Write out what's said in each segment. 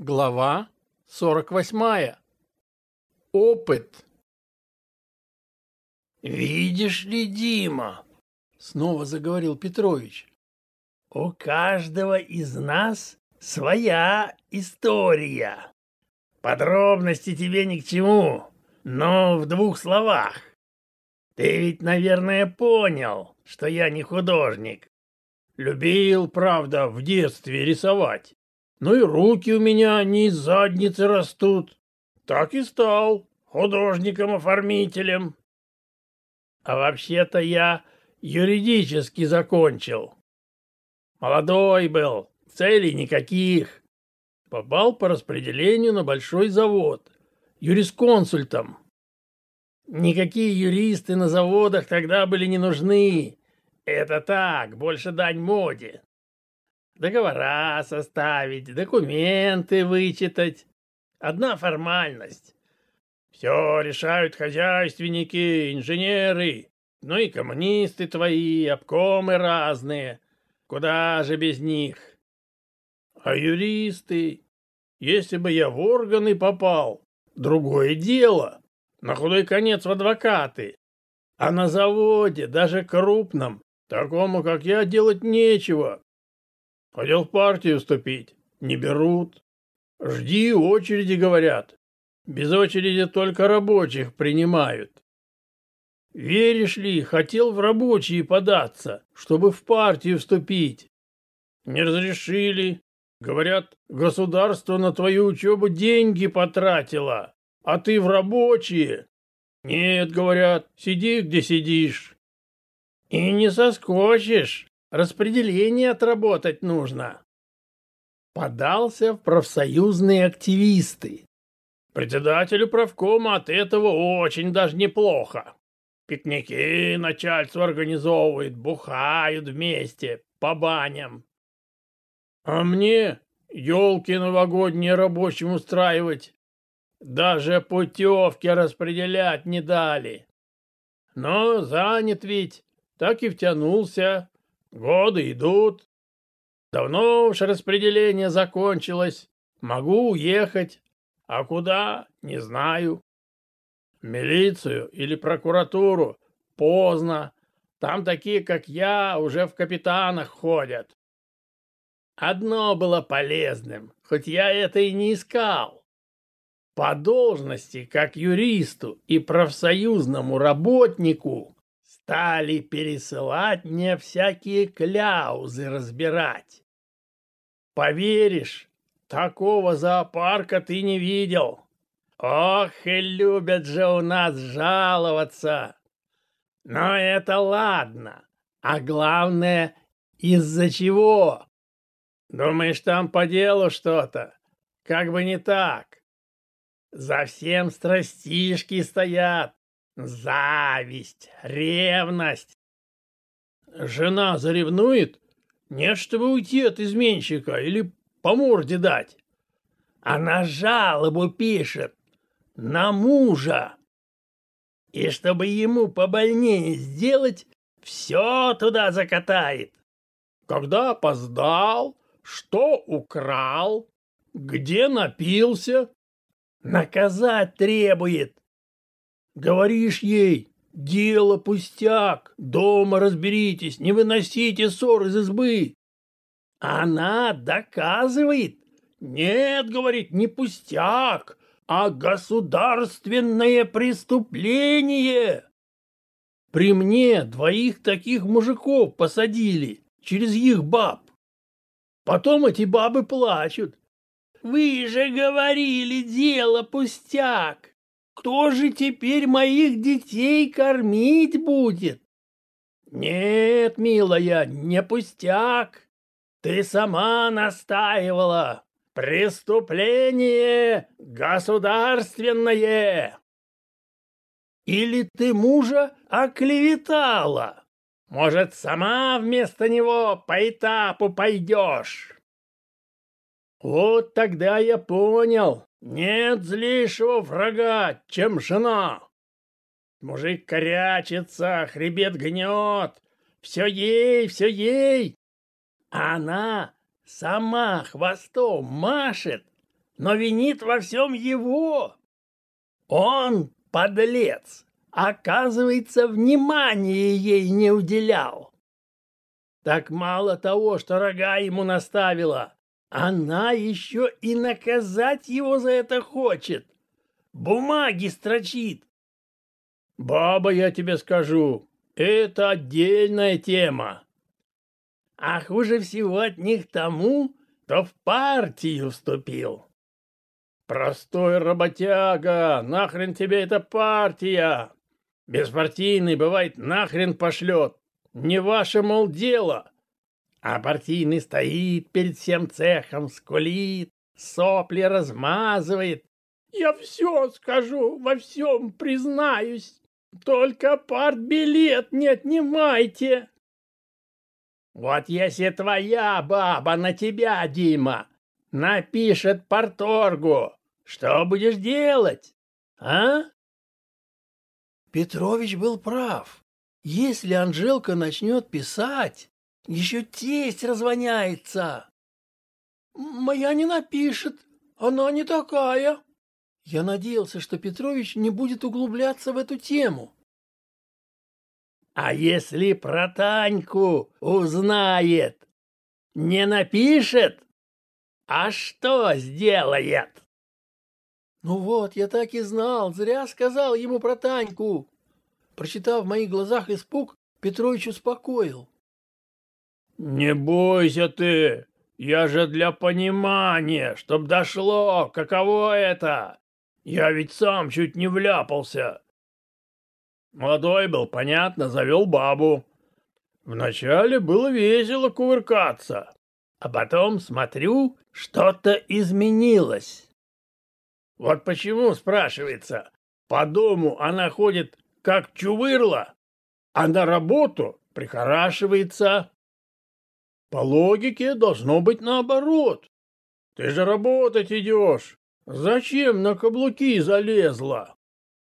Глава 48. Опыт. «Видишь ли, Дима?» — снова заговорил Петрович. «У каждого из нас своя история. Подробности тебе ни к чему, но в двух словах. Ты ведь, наверное, понял, что я не художник. Любил, правда, в детстве рисовать. Ну и руки у меня не из задницы растут. Так и стал художником-оформителем. А вообще-то я юридически закончил. Молодой был, целей никаких. Попал по распределению на большой завод, юрисконсультом. Никакие юристы на заводах тогда были не нужны. Это так, больше дань моде договора составить, документы вычитать. Одна формальность. Все решают хозяйственники, инженеры, ну и коммунисты твои, обкомы разные. Куда же без них? А юристы? Если бы я в органы попал, другое дело. На худой конец в адвокаты. А на заводе, даже крупном, такому, как я, делать нечего. Хотел в партию вступить. Не берут. Жди очереди, говорят. Без очереди только рабочих принимают. Веришь ли, хотел в рабочие податься, чтобы в партию вступить. Не разрешили. Говорят, государство на твою учебу деньги потратило, а ты в рабочие. Нет, говорят, сиди, где сидишь. И не соскочишь. Распределение отработать нужно. Подался в профсоюзные активисты. Председателю правкома от этого очень даже неплохо. Пикники начальство организовывает, бухают вместе, по баням. А мне елки новогодние рабочим устраивать. Даже путевки распределять не дали. Но занят ведь, так и втянулся. Годы идут. Давно уж распределение закончилось. Могу уехать. А куда? Не знаю. Милицию или прокуратуру? Поздно. Там такие, как я, уже в капитанах ходят. Одно было полезным, хоть я это и не искал. По должности, как юристу и профсоюзному работнику, стали пересылать мне всякие кляузы разбирать. Поверишь, такого зоопарка ты не видел. Ох, и любят же у нас жаловаться. Но это ладно. А главное, из-за чего? Думаешь, там по делу что-то? Как бы не так. За всем страстишки стоят. Зависть, ревность. Жена заревнует? Нет, чтобы уйти от изменщика или по морде дать. Она жалобу пишет на мужа. И чтобы ему побольнее сделать, все туда закатает. Когда опоздал, что украл, где напился, наказать требует. Говоришь ей, дело пустяк, дома разберитесь, не выносите ссор из избы. Она доказывает. Нет, говорит, не пустяк, а государственное преступление. При мне двоих таких мужиков посадили через их баб. Потом эти бабы плачут. Вы же говорили, дело пустяк. Кто же теперь моих детей кормить будет? Нет, милая, не пустяк. Ты сама настаивала. Преступление государственное. Или ты мужа оклеветала? Может, сама вместо него по этапу пойдешь? Вот тогда я понял, нет злейшего врага, чем жена. Мужик корячится, хребет гнет, все ей, все ей. А она сама хвостом машет, но винит во всем его. Он, подлец, оказывается, внимания ей не уделял. Так мало того, что рога ему наставила, она еще и наказать его за это хочет. Бумаги строчит. Баба, я тебе скажу, это отдельная тема. А хуже всего от них тому, кто в партию вступил. Простой работяга, нахрен тебе эта партия? Беспартийный, бывает, нахрен пошлет. Не ваше, мол, дело. А партийный стоит перед всем цехом, скулит, сопли размазывает. Я все скажу, во всем признаюсь. Только партбилет не отнимайте. Вот если твоя баба на тебя, Дима, напишет порторгу, что будешь делать, а? Петрович был прав. Если Анжелка начнет писать, еще тесть развоняется. Моя не напишет, она не такая. Я надеялся, что Петрович не будет углубляться в эту тему. А если про Таньку узнает, не напишет, а что сделает? Ну вот, я так и знал, зря сказал ему про Таньку. Прочитав в моих глазах испуг, Петрович успокоил. Не бойся ты, я же для понимания, чтоб дошло, каково это. Я ведь сам чуть не вляпался. Молодой был, понятно, завел бабу. Вначале было весело кувыркаться, а потом, смотрю, что-то изменилось. Вот почему, спрашивается, по дому она ходит как чувырла, а на работу прихорашивается. По логике должно быть наоборот. Ты же работать идешь, Зачем на каблуки залезла?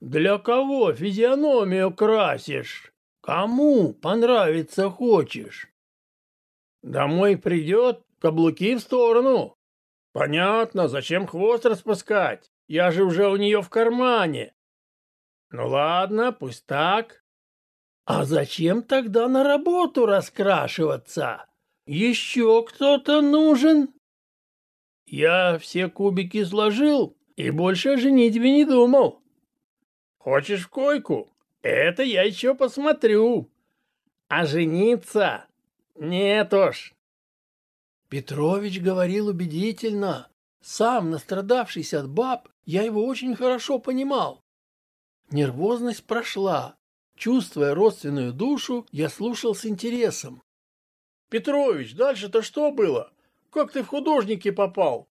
Для кого физиономию красишь? Кому понравиться хочешь? Домой придет, каблуки в сторону. Понятно, зачем хвост распускать? Я же уже у нее в кармане. Ну ладно, пусть так. А зачем тогда на работу раскрашиваться? Еще кто-то нужен? Я все кубики сложил и больше о женитьбе не думал. Хочешь в койку? Это я еще посмотрю. А жениться? Нет уж. Петрович говорил убедительно. Сам, настрадавшийся от баб, я его очень хорошо понимал. Нервозность прошла. Чувствуя родственную душу, я слушал с интересом. «Петрович, дальше-то что было? Как ты в художники попал?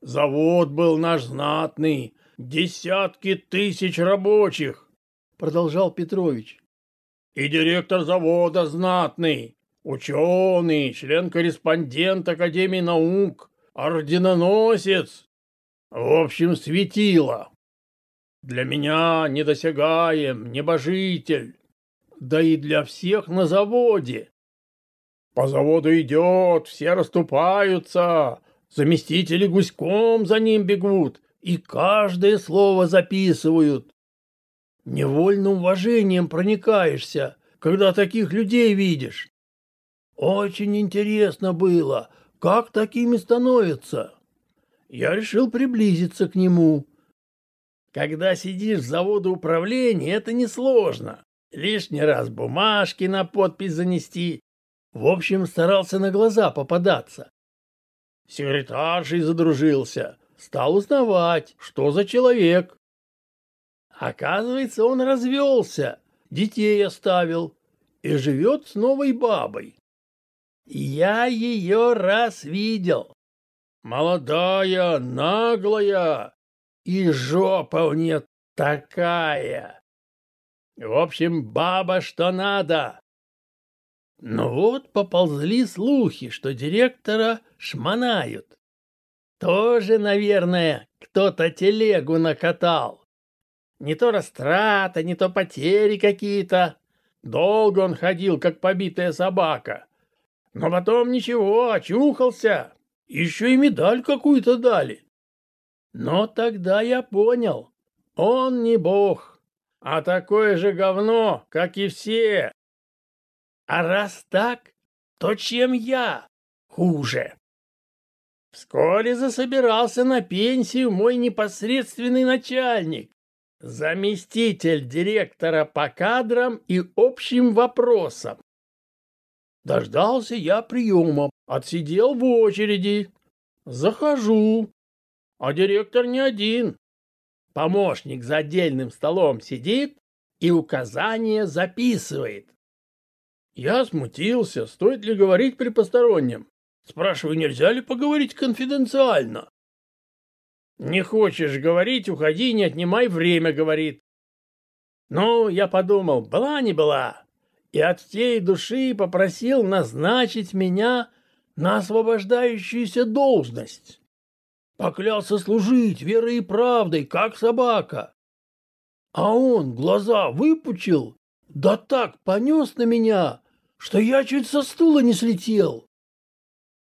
Завод был наш знатный, десятки тысяч рабочих, продолжал Петрович. И директор завода знатный, ученый, член-корреспондент Академии наук, орденоносец. В общем, светило. Для меня недосягаем, небожитель. Да и для всех на заводе. По заводу идет, все расступаются, заместители гуськом за ним бегут и каждое слово записывают. Невольным уважением проникаешься, когда таких людей видишь. Очень интересно было, как такими становятся. Я решил приблизиться к нему. Когда сидишь в заводе управления, это несложно. Лишний раз бумажки на подпись занести в общем, старался на глаза попадаться. Секретаршей задружился, стал узнавать, что за человек. Оказывается, он развелся, детей оставил и живет с новой бабой. Я ее раз видел. Молодая, наглая, и жопа у нее такая. В общем, баба что надо. Но вот поползли слухи, что директора шмонают. Тоже, наверное, кто-то телегу накатал. Не то растрата, не то потери какие-то. Долго он ходил, как побитая собака. Но потом ничего, очухался Еще и медаль какую-то дали. Но тогда я понял, он не бог, а такое же говно, как и все. А раз так, то чем я хуже? Вскоре засобирался на пенсию мой непосредственный начальник, заместитель директора по кадрам и общим вопросам. Дождался я приема, отсидел в очереди. Захожу, а директор не один. Помощник за отдельным столом сидит и указания записывает. Я смутился, стоит ли говорить при постороннем. Спрашиваю, нельзя ли поговорить конфиденциально? Не хочешь говорить, уходи, не отнимай время, говорит. Ну, я подумал, была не была, и от всей души попросил назначить меня на освобождающуюся должность. Поклялся служить верой и правдой, как собака. А он глаза выпучил, да так понес на меня, что я чуть со стула не слетел.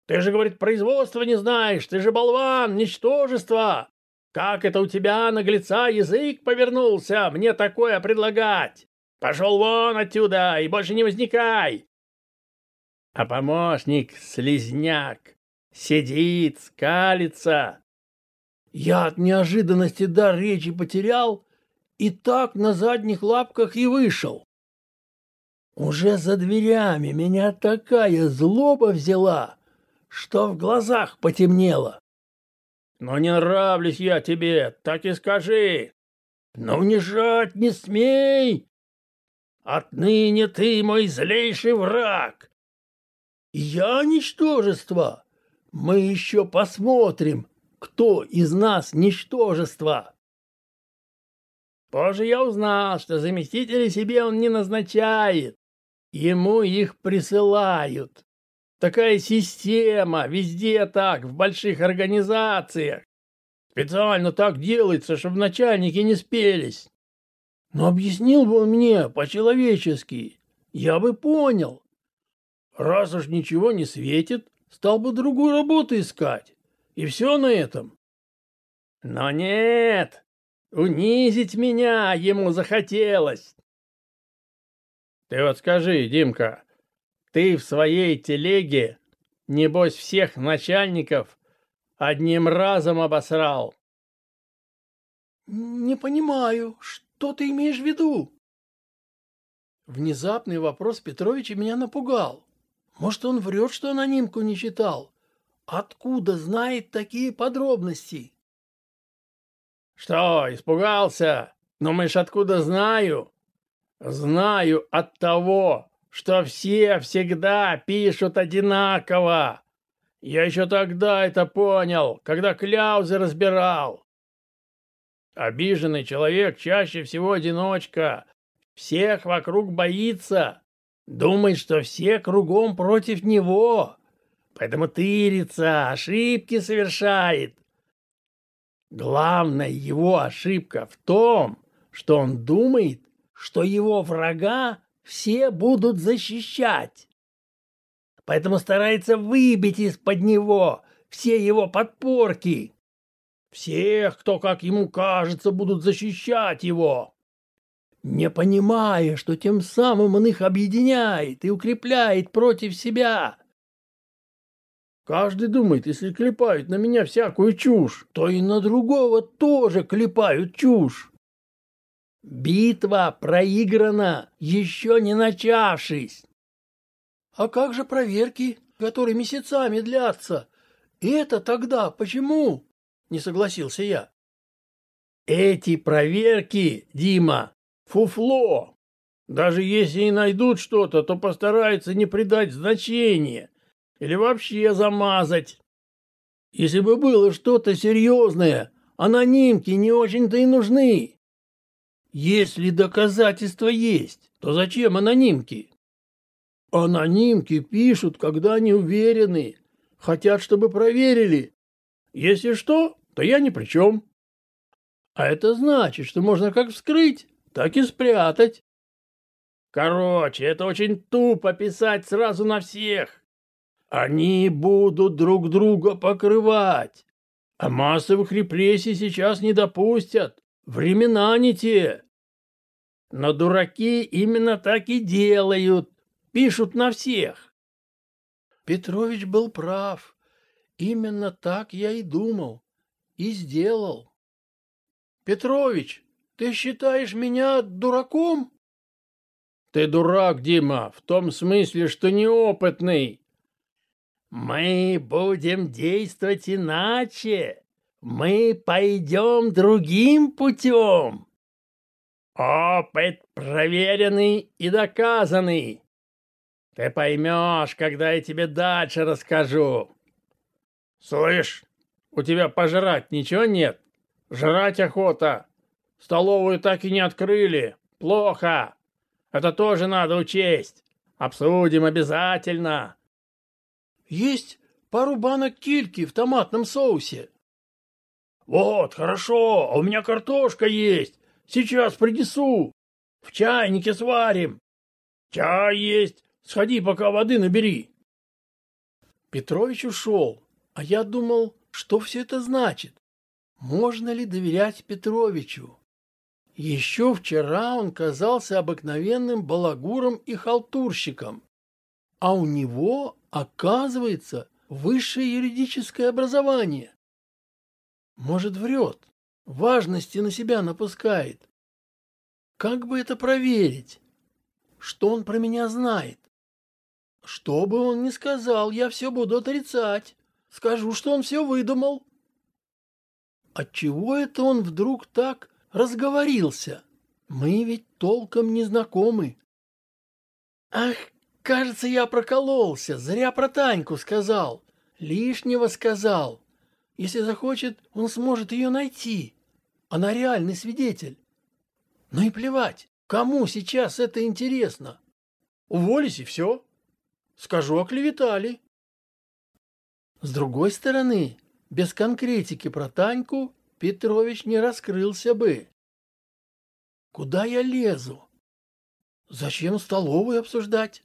Ты же, говорит, производства не знаешь, ты же болван, ничтожество. Как это у тебя, наглеца, язык повернулся мне такое предлагать? Пошел вон отсюда и больше не возникай. А помощник, слезняк, сидит, скалится. Я от неожиданности дар речи потерял и так на задних лапках и вышел. Уже за дверями меня такая злоба взяла, что в глазах потемнело. Но не нравлюсь я тебе, так и скажи. Но унижать не смей. Отныне ты мой злейший враг. Я ничтожество. Мы еще посмотрим, кто из нас ничтожество. Позже я узнал, что заместителей себе он не назначает. Ему их присылают. Такая система, везде так, в больших организациях. Специально так делается, чтобы начальники не спелись. Но объяснил бы он мне по-человечески, я бы понял. Раз уж ничего не светит, стал бы другую работу искать. И все на этом. Но нет, унизить меня ему захотелось. Ты вот скажи, Димка, ты в своей телеге, небось, всех начальников одним разом обосрал. Не понимаю, что ты имеешь в виду? Внезапный вопрос Петровича меня напугал. Может, он врет, что анонимку не читал? Откуда знает такие подробности? Что, испугался? Думаешь, откуда знаю? Знаю от того, что все всегда пишут одинаково. Я еще тогда это понял, когда кляузы разбирал. Обиженный человек чаще всего одиночка. Всех вокруг боится. Думает, что все кругом против него. Поэтому тырится, ошибки совершает. Главная его ошибка в том, что он думает, что его врага все будут защищать. Поэтому старается выбить из-под него все его подпорки. Всех, кто, как ему кажется, будут защищать его. Не понимая, что тем самым он их объединяет и укрепляет против себя. Каждый думает, если клепают на меня всякую чушь, то и на другого тоже клепают чушь. Битва проиграна, еще не начавшись. А как же проверки, которые месяцами длятся? Это тогда почему? Не согласился я. Эти проверки, Дима, фуфло. Даже если и найдут что-то, то постараются не придать значения или вообще замазать. Если бы было что-то серьезное, анонимки не очень-то и нужны. Если доказательства есть, то зачем анонимки? Анонимки пишут, когда они уверены, хотят, чтобы проверили. Если что, то я ни при чем. А это значит, что можно как вскрыть, так и спрятать. Короче, это очень тупо писать сразу на всех. Они будут друг друга покрывать. А массовых репрессий сейчас не допустят. Времена не те. Но дураки именно так и делают. Пишут на всех. Петрович был прав. Именно так я и думал. И сделал. Петрович, ты считаешь меня дураком? Ты дурак, Дима, в том смысле, что неопытный. Мы будем действовать иначе. Мы пойдем другим путем. Опыт проверенный и доказанный. Ты поймешь, когда я тебе дальше расскажу. Слышь, у тебя пожрать ничего нет? Жрать охота. Столовую так и не открыли. Плохо. Это тоже надо учесть. Обсудим обязательно. Есть пару банок кильки в томатном соусе. Вот, хорошо, а у меня картошка есть. Сейчас принесу. В чайнике сварим. Чай есть. Сходи, пока воды набери. Петрович ушел, а я думал, что все это значит. Можно ли доверять Петровичу? Еще вчера он казался обыкновенным балагуром и халтурщиком, а у него, оказывается, высшее юридическое образование. Может, врет, важности на себя напускает. Как бы это проверить? Что он про меня знает? Что бы он ни сказал, я все буду отрицать. Скажу, что он все выдумал. Отчего это он вдруг так разговорился? Мы ведь толком не знакомы. Ах, кажется, я прокололся, зря про Таньку сказал. Лишнего сказал. Если захочет, он сможет ее найти. Она реальный свидетель. Ну и плевать, кому сейчас это интересно. Уволись и все. Скажу, оклеветали. С другой стороны, без конкретики про Таньку Петрович не раскрылся бы. Куда я лезу? Зачем столовую обсуждать?